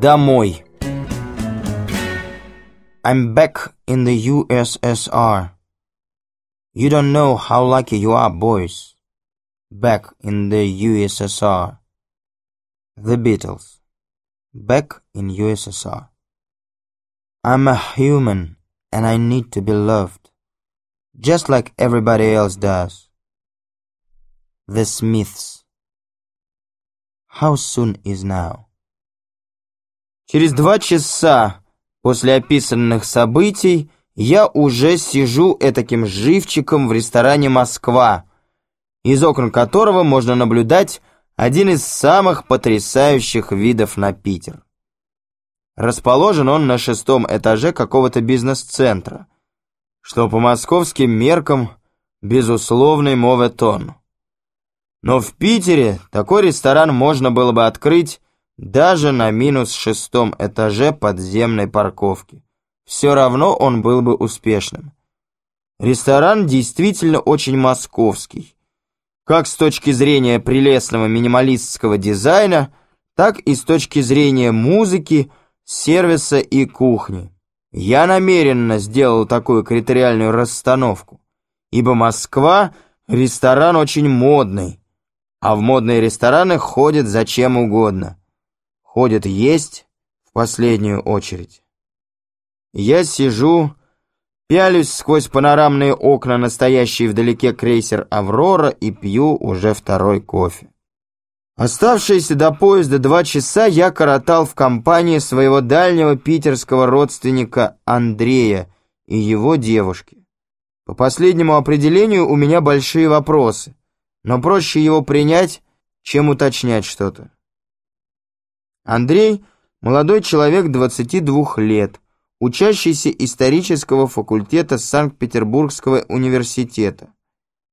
Домой. I'm back in the USSR. You don't know how lucky you are, boys. Back in the USSR. The Beatles. Back in USSR. I'm a human and I need to be loved. Just like everybody else does. The Smiths. How soon is now? Через два часа после описанных событий я уже сижу этаким живчиком в ресторане «Москва», из окон которого можно наблюдать один из самых потрясающих видов на Питер. Расположен он на шестом этаже какого-то бизнес-центра, что по московским меркам безусловный моветон. Но в Питере такой ресторан можно было бы открыть даже на минус шестом этаже подземной парковки. Все равно он был бы успешным. Ресторан действительно очень московский. Как с точки зрения прелестного минималистского дизайна, так и с точки зрения музыки, сервиса и кухни. Я намеренно сделал такую критериальную расстановку, ибо Москва – ресторан очень модный, а в модные рестораны ходят зачем угодно. Ходят есть в последнюю очередь. Я сижу, пялюсь сквозь панорамные окна настоящий вдалеке крейсер «Аврора» и пью уже второй кофе. Оставшиеся до поезда два часа я коротал в компании своего дальнего питерского родственника Андрея и его девушки. По последнему определению у меня большие вопросы но проще его принять, чем уточнять что-то. Андрей – молодой человек 22 лет, учащийся исторического факультета Санкт-Петербургского университета.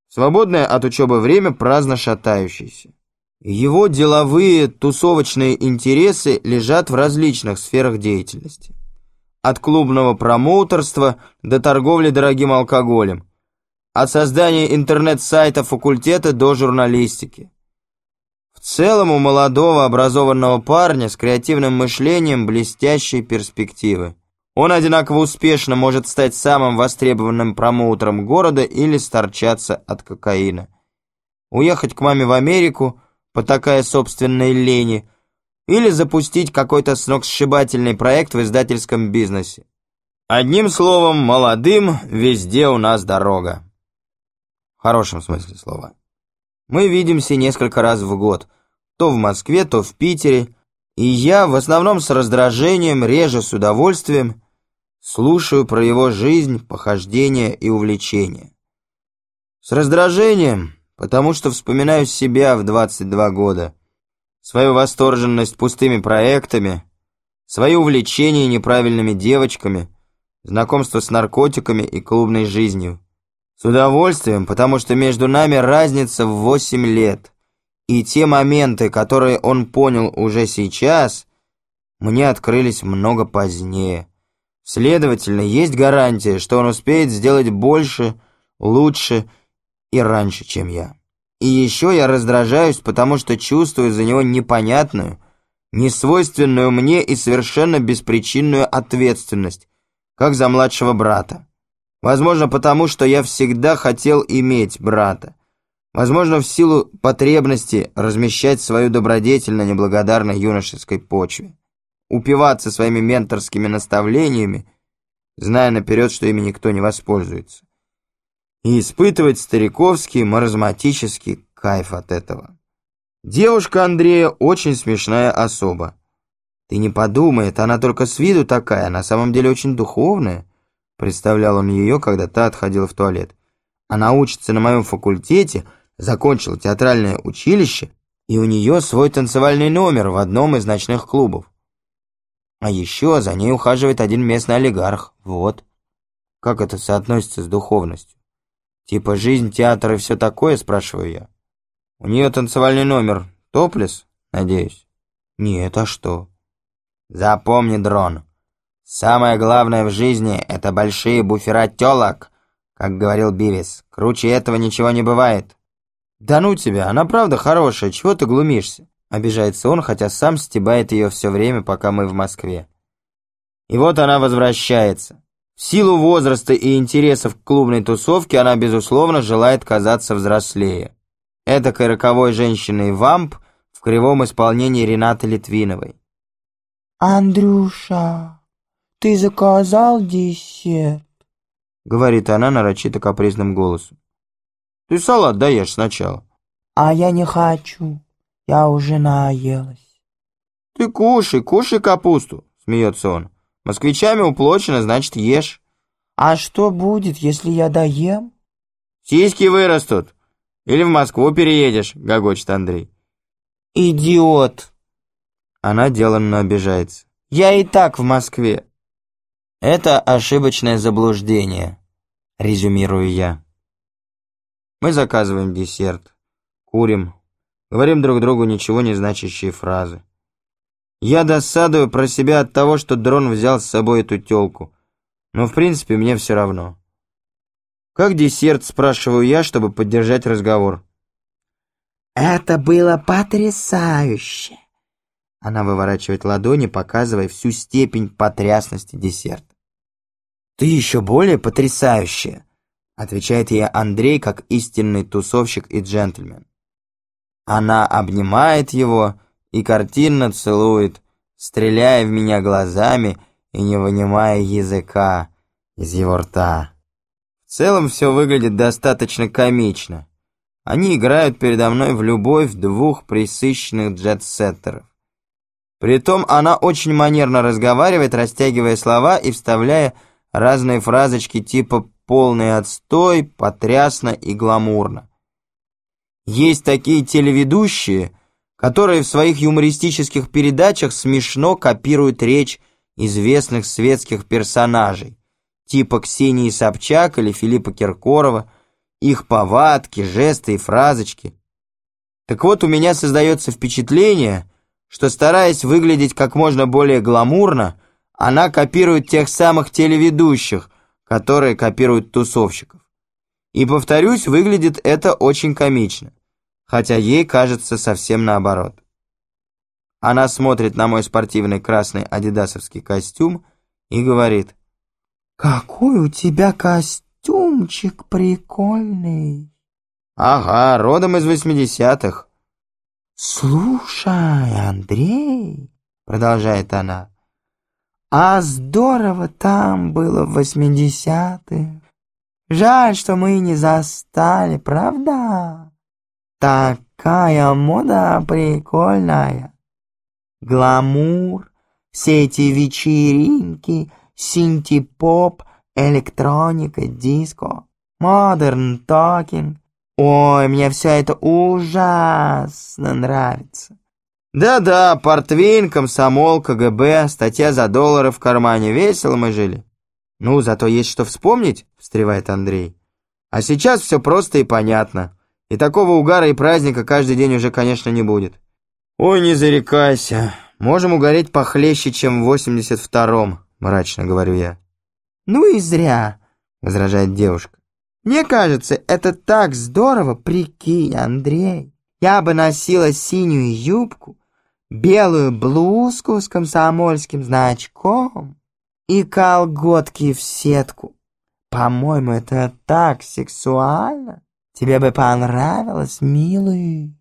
Свободное от учебы время праздно шатающийся. Его деловые тусовочные интересы лежат в различных сферах деятельности. От клубного промоутерства до торговли дорогим алкоголем, от создания интернет-сайта факультета до журналистики. Целом у молодого образованного парня с креативным мышлением блестящие перспективы. Он одинаково успешно может стать самым востребованным промоутером города или сторчаться от кокаина. Уехать к маме в Америку, потакая собственной лени, или запустить какой-то сногсшибательный проект в издательском бизнесе. Одним словом, молодым везде у нас дорога. В хорошем смысле слова. Мы видимся несколько раз в год, то в Москве, то в Питере, и я в основном с раздражением, реже с удовольствием, слушаю про его жизнь, похождения и увлечения. С раздражением, потому что вспоминаю себя в 22 года, свою восторженность пустыми проектами, свои увлечения неправильными девочками, знакомство с наркотиками и клубной жизнью. С удовольствием, потому что между нами разница в восемь лет. И те моменты, которые он понял уже сейчас, мне открылись много позднее. Следовательно, есть гарантия, что он успеет сделать больше, лучше и раньше, чем я. И еще я раздражаюсь, потому что чувствую за него непонятную, несвойственную мне и совершенно беспричинную ответственность, как за младшего брата. Возможно, потому что я всегда хотел иметь брата. Возможно, в силу потребности размещать свою добродетель на неблагодарной юношеской почве. Упиваться своими менторскими наставлениями, зная наперед, что ими никто не воспользуется. И испытывать стариковский маразматический кайф от этого. Девушка Андрея очень смешная особа. Ты не подумай, это она только с виду такая, на самом деле очень духовная. Представлял он ее, когда та отходила в туалет. Она учится на моем факультете, закончила театральное училище, и у нее свой танцевальный номер в одном из ночных клубов. А еще за ней ухаживает один местный олигарх. Вот. Как это соотносится с духовностью? Типа жизнь, театр и все такое, спрашиваю я. У нее танцевальный номер. Топлес, надеюсь? Нет, а что? Запомни, дрон. Самое главное в жизни — это большие буфера телок, как говорил Бивис. Круче этого ничего не бывает. Да ну тебя, она правда хорошая, чего ты глумишься? обижается он, хотя сам стебает ее все время, пока мы в Москве. И вот она возвращается. В силу возраста и интересов к клубной тусовке она, безусловно, желает казаться взрослее. Это роковой женщиной вамп в кривом исполнении Ренаты Литвиновой. «Андрюша, ты заказал десерт?» Говорит она нарочито капризным голосом. «Ты салат даешь сначала». «А я не хочу, я уже наелась». «Ты кушай, кушай капусту», смеется он. «Москвичами уплочено, значит, ешь». «А что будет, если я доем?» «Сиськи вырастут. Или в Москву переедешь», гогочет Андрей. «Идиот!» Она деланно обижается. «Я и так в Москве». «Это ошибочное заблуждение», резюмирую я. Мы заказываем десерт, курим, говорим друг другу ничего не значащие фразы. Я досадую про себя от того, что дрон взял с собой эту тёлку, но в принципе мне все равно. Как десерт, спрашиваю я, чтобы поддержать разговор. «Это было потрясающе!» Она выворачивает ладони, показывая всю степень потрясности десерта. «Ты еще более потрясающая!» Отвечает ей Андрей как истинный тусовщик и джентльмен. Она обнимает его и картинно целует, стреляя в меня глазами и не вынимая языка из его рта. В целом все выглядит достаточно комично. Они играют передо мной в любовь двух присыщенных джетсеттеров. Притом она очень манерно разговаривает, растягивая слова и вставляя разные фразочки типа «полный отстой», «потрясно» и «гламурно». Есть такие телеведущие, которые в своих юмористических передачах смешно копируют речь известных светских персонажей, типа Ксении Собчак или Филиппа Киркорова, их повадки, жесты и фразочки. Так вот, у меня создается впечатление, что стараясь выглядеть как можно более гламурно, она копирует тех самых телеведущих, которые копируют тусовщиков. И, повторюсь, выглядит это очень комично, хотя ей кажется совсем наоборот. Она смотрит на мой спортивный красный адидасовский костюм и говорит, «Какой у тебя костюмчик прикольный!» «Ага, родом из восьмидесятых». «Слушай, Андрей», — продолжает она, а здорово там было в восьмидесятых. Жаль, что мы не застали, правда? Такая мода прикольная. Гламур, все эти вечеринки, синти-поп, электроника, диско, модерн токинг. Ой, мне все это ужасно нравится. Да-да, портвейн, комсомол, КГБ, статья за доллары в кармане. Весело мы жили. Ну, зато есть что вспомнить, встревает Андрей. А сейчас все просто и понятно. И такого угара и праздника каждый день уже, конечно, не будет. Ой, не зарекайся. Можем угореть похлеще, чем в 82-м, мрачно говорю я. Ну и зря, возражает девушка. Мне кажется, это так здорово, прикинь, Андрей. Я бы носила синюю юбку, белую блузку с комсомольским значком и колготки в сетку. По-моему, это так сексуально. Тебе бы понравилось, милый.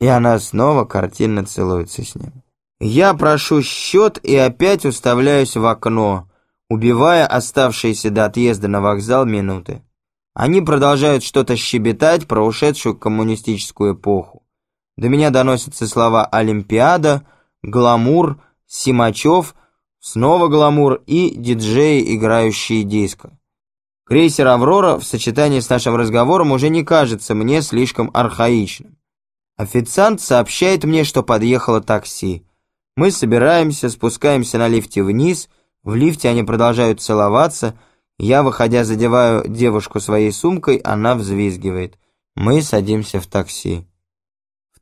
И она снова картинно целуется с ним. Я прошу счет и опять уставляюсь в окно, убивая оставшиеся до отъезда на вокзал минуты. Они продолжают что-то щебетать про ушедшую коммунистическую эпоху. До меня доносятся слова «Олимпиада», «Гламур», «Симачев», снова «Гламур» и диджеи, играющие диско. Крейсер «Аврора» в сочетании с нашим разговором уже не кажется мне слишком архаичным. Официант сообщает мне, что подъехало такси. Мы собираемся, спускаемся на лифте вниз, в лифте они продолжают целоваться – я, выходя, задеваю девушку своей сумкой, она взвизгивает. Мы садимся в такси.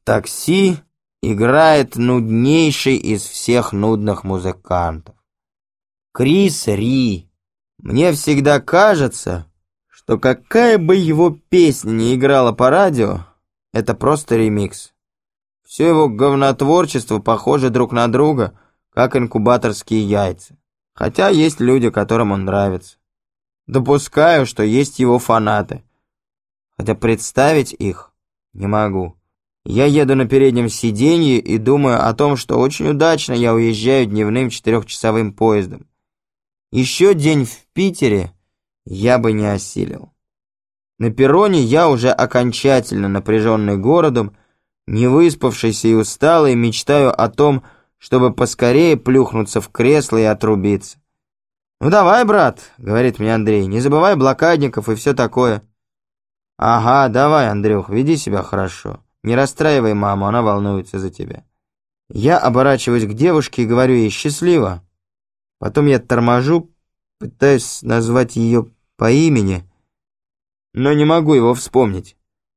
Такси играет нуднейший из всех нудных музыкантов. Крис Ри. Мне всегда кажется, что какая бы его песня ни играла по радио, это просто ремикс. Все его говнотворчество похоже друг на друга, как инкубаторские яйца. Хотя есть люди, которым он нравится. Допускаю, что есть его фанаты. Хотя представить их не могу. Я еду на переднем сиденье и думаю о том, что очень удачно я уезжаю дневным четырехчасовым поездом. Еще день в Питере я бы не осилил. На перроне я уже окончательно напряженный городом, не выспавшийся и усталый, мечтаю о том, чтобы поскорее плюхнуться в кресло и отрубиться. «Ну давай, брат», — говорит мне Андрей, — «не забывай блокадников и все такое». «Ага, давай, Андрюх, веди себя хорошо. Не расстраивай маму, она волнуется за тебя». Я оборачиваюсь к девушке и говорю ей «счастливо». Потом я торможу, пытаюсь назвать ее по имени, но не могу его вспомнить.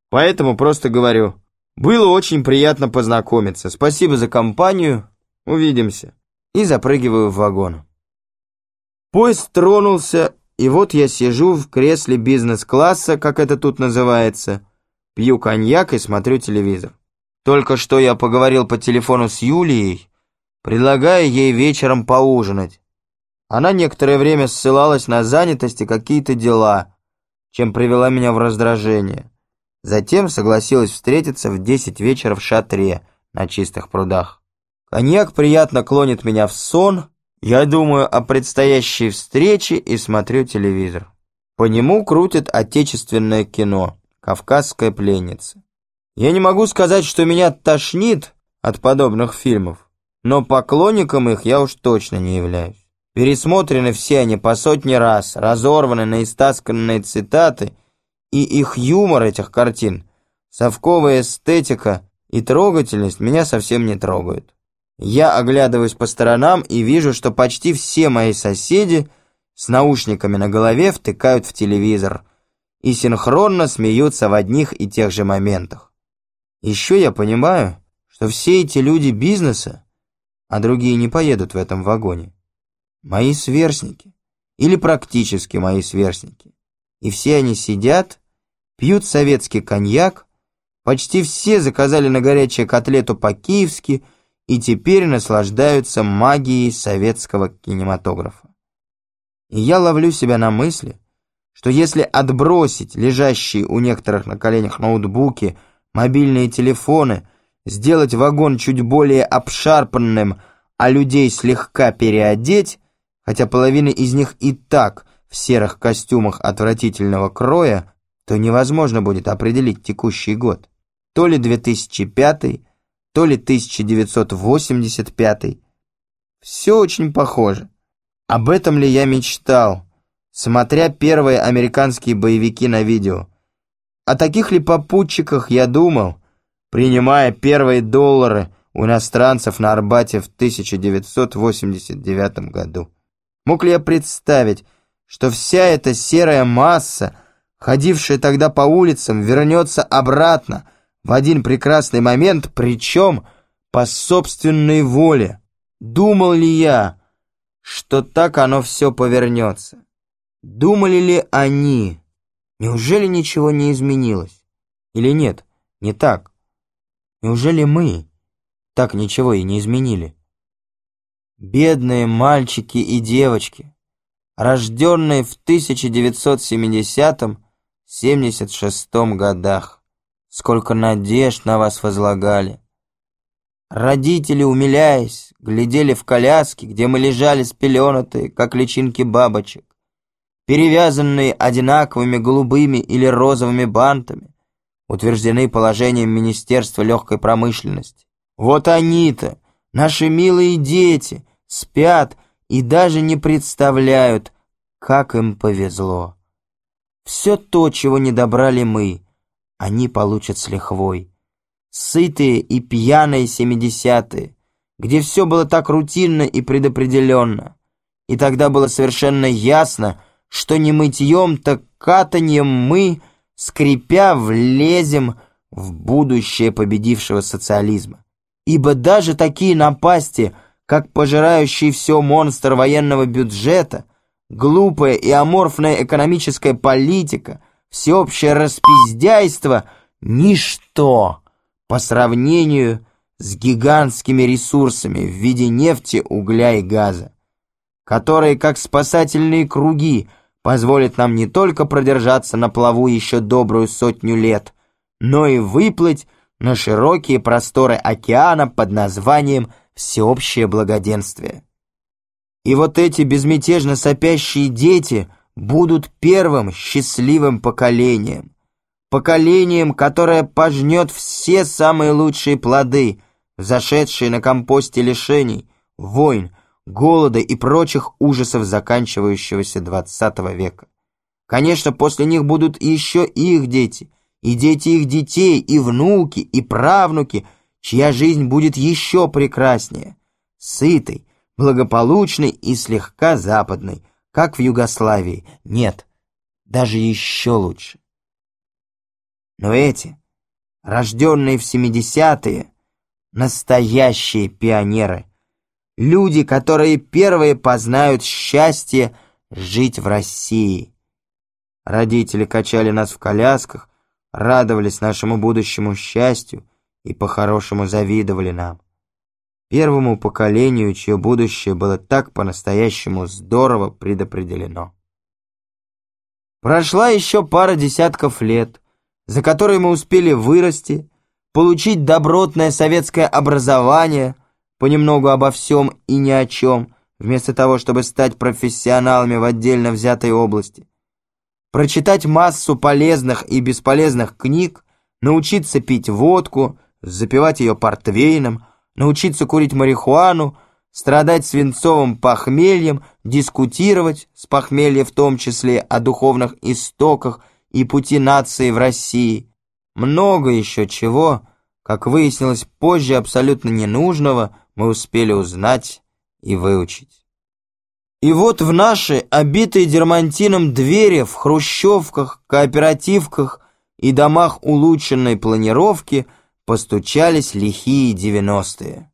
Поэтому просто говорю «Было очень приятно познакомиться. Спасибо за компанию. Увидимся». И запрыгиваю в вагон. Поезд тронулся, и вот я сижу в кресле бизнес-класса, как это тут называется, пью коньяк и смотрю телевизор. Только что я поговорил по телефону с Юлией, предлагая ей вечером поужинать. Она некоторое время ссылалась на занятость и какие-то дела, чем привела меня в раздражение. Затем согласилась встретиться в 10 вечера в шатре на чистых прудах. Коньяк приятно клонит меня в сон, я думаю о предстоящей встрече и смотрю телевизор. По нему крутят отечественное кино «Кавказская пленница». Я не могу сказать, что меня тошнит от подобных фильмов, но поклонником их я уж точно не являюсь. Пересмотрены все они по сотни раз, разорваны на истасканные цитаты, и их юмор этих картин, совковая эстетика и трогательность меня совсем не трогают. Я оглядываюсь по сторонам и вижу, что почти все мои соседи с наушниками на голове втыкают в телевизор и синхронно смеются в одних и тех же моментах. Еще я понимаю, что все эти люди бизнеса, а другие не поедут в этом вагоне, мои сверстники или практически мои сверстники. И все они сидят, пьют советский коньяк, почти все заказали на горячее котлету по-киевски – и теперь наслаждаются магией советского кинематографа. И я ловлю себя на мысли, что если отбросить лежащие у некоторых на коленях ноутбуки, мобильные телефоны, сделать вагон чуть более обшарпанным, а людей слегка переодеть, хотя половина из них и так в серых костюмах отвратительного кроя, то невозможно будет определить текущий год. То ли 2005, то ли 1985. Все очень похоже. Об этом ли я мечтал, смотря первые американские боевики на видео? О таких ли попутчиках я думал, принимая первые доллары у иностранцев на Арбате в 1989 году? Мог ли я представить, что вся эта серая масса, ходившая тогда по улицам, вернется обратно, в один прекрасный момент, причем по собственной воле. Думал ли я, что так оно все повернется? Думали ли они? Неужели ничего не изменилось? Или нет, не так? Неужели мы так ничего и не изменили? Бедные мальчики и девочки, рожденные в 1970-76 годах сколько надежд на вас возлагали. Родители, умиляясь, глядели в коляски, где мы лежали спеленатые, как личинки бабочек, перевязанные одинаковыми голубыми или розовыми бантами, утверждены положением Министерства легкой промышленности. Вот они-то, наши милые дети, спят и даже не представляют, как им повезло. Все то, чего не добрали мы, они получат с лихвой. Сытые и пьяные семидесятые, где все было так рутинно и предопределенно. И тогда было совершенно ясно, что не мытьем, так катаньем мы, скрипя, влезем в будущее победившего социализма. Ибо даже такие напасти, как пожирающий все монстр военного бюджета, глупая и аморфная экономическая политика — всеобщее распиздяйство — ничто по сравнению с гигантскими ресурсами в виде нефти, угля и газа, которые, как спасательные круги, позволят нам не только продержаться на плаву еще добрую сотню лет, но и выплыть на широкие просторы океана под названием «Всеобщее благоденствие». И вот эти безмятежно сопящие дети будут первым счастливым поколением, поколением, которое пожнет все самые лучшие плоды, зашедшие на компосте лишений, войн, голода и прочих ужасов заканчивающегося двадцатого века. Конечно, после них будут еще и их дети, и дети их детей, и внуки, и правнуки, чья жизнь будет еще прекраснее, сытой, благополучной и слегка западной, как в Югославии. Нет, даже еще лучше. Но эти, рожденные в 70-е, настоящие пионеры, люди, которые первые познают счастье жить в России. Родители качали нас в колясках, радовались нашему будущему счастью и по-хорошему завидовали нам. Первому поколению, чье будущее было так по-настоящему здорово предопределено. Прошла еще пара десятков лет, за которые мы успели вырасти, получить добротное советское образование, понемногу обо всем и ни о чем, вместо того, чтобы стать профессионалами в отдельно взятой области, прочитать массу полезных и бесполезных книг, научиться пить водку, запивать ее портвейном, научиться курить марихуану, страдать свинцовым похмельем, дискутировать, с похмелья в том числе, о духовных истоках и пути нации в России. Много еще чего, как выяснилось позже, абсолютно ненужного, мы успели узнать и выучить. И вот в наши, обитые дермантином двери в хрущевках, кооперативках и домах улучшенной планировки постучались лихие девяностые.